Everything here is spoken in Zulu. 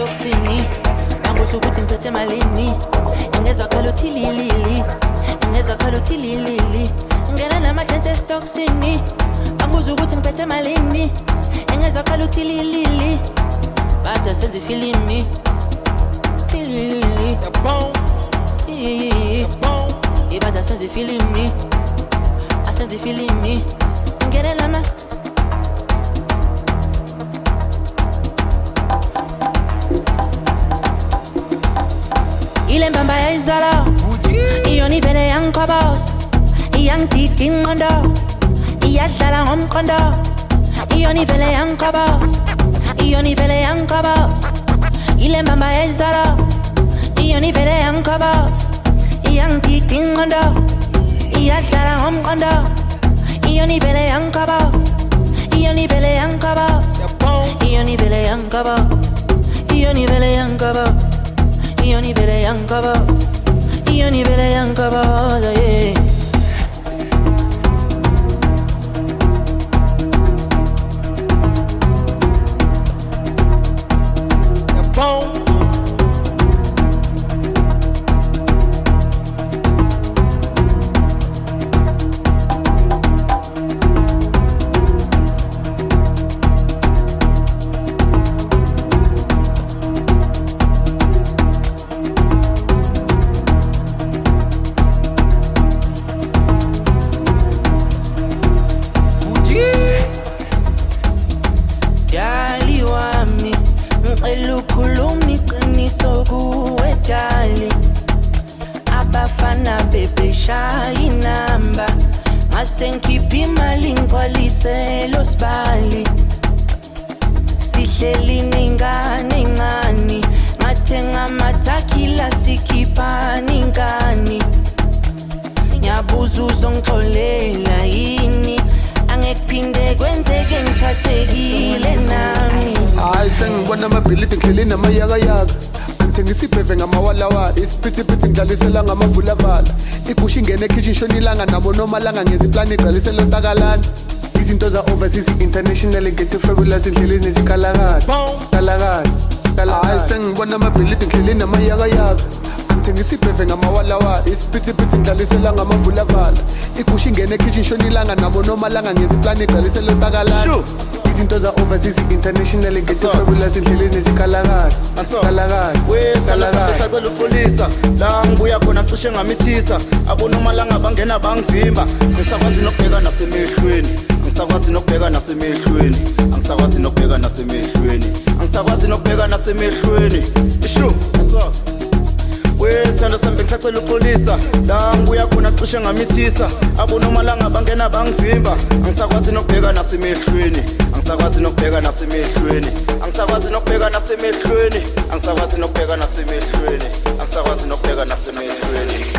estoksini banguza ukuthi ngiphethe malini. Angezwa khala uthi lilili. Angezwa khala uthi lilili. Ngena nama-chance estoksini banguza ukuthi ngiphethe malini. Angezwa khala uthi lilili. Bada senza ifilimi. Lilili. ibada senza ifilimi. Asenza ifilimi. Ngenela ile mbamba ya izolo iyo ni vele yangikhoboza iyangidida inqondo iyadlala ngomqondo. Iyo ni vele yangikhoboza iyo ni vele yangikhoboza ile mbamba ya izolo iyo ni vele yangikhoboza iyangidida inqondo iyadlala ngomqondo. Iyo ni vele yangikhoboza iyo ni Io ni vele ancora voz Io ni vele ancora voz, yeah abafana bebeshaya inamba ngase ngikhiphe imali ngigcwaliselo sibali sihleli ney'ngane ey'ncane ngathenga amathakila sikhiphani ingani ngiyabuza uzongixolela yini? Angekuphinde kwenzeke ngithathekile nami. Hayi sengibona amabhilidi ngihleli namayakayaka. Ngithengisa ibheve ngamawalawala isiphithiphithi ngidlalisela ngamavulavala igusha ingene ekhishin shonilanga nabo nomalanga ngenza iplani igcwalisela ntakalana izinto za-overseas international ngethe fabulous endleleni zikhalakala kalakala hayi sengibona amabhilidi ngihleli namayakayaka ngithengisa ibheve ngamawalawala isiphithiphithi ngidlalisela ngamavulavala igusha ingene ekhishin shonilanga nabo nomalanga ngenza iplani igcwalisela ntakalana Sure. izinto za-overseas international ngethe fabulous endleleni zikhalakala kalakala kalakala sacela uxolisa la ngibuya khona cishe ngamithisa abonomalanga bangena bangivimba ngisakwazi nokubheka nasemehlweni ngisakwazi nokubheka nasemehlweni angisakwazi nokubheka nasemehlweni angisakwazi nokubheka nasemehlweni. Ishu! Wesithando sambe ngisacela uxolisa la ngibuya khona cishe ngamithisa abonomalanga bangena bangivimba. Angisakwazi nokubheka nasemehlweni angisakwazi nokubheka nasemehlweni angisakwazi nokubheka nasemehlweni angisakwazi nokubheka nasemehlweni angisakwazi nokubheka nasemehlweni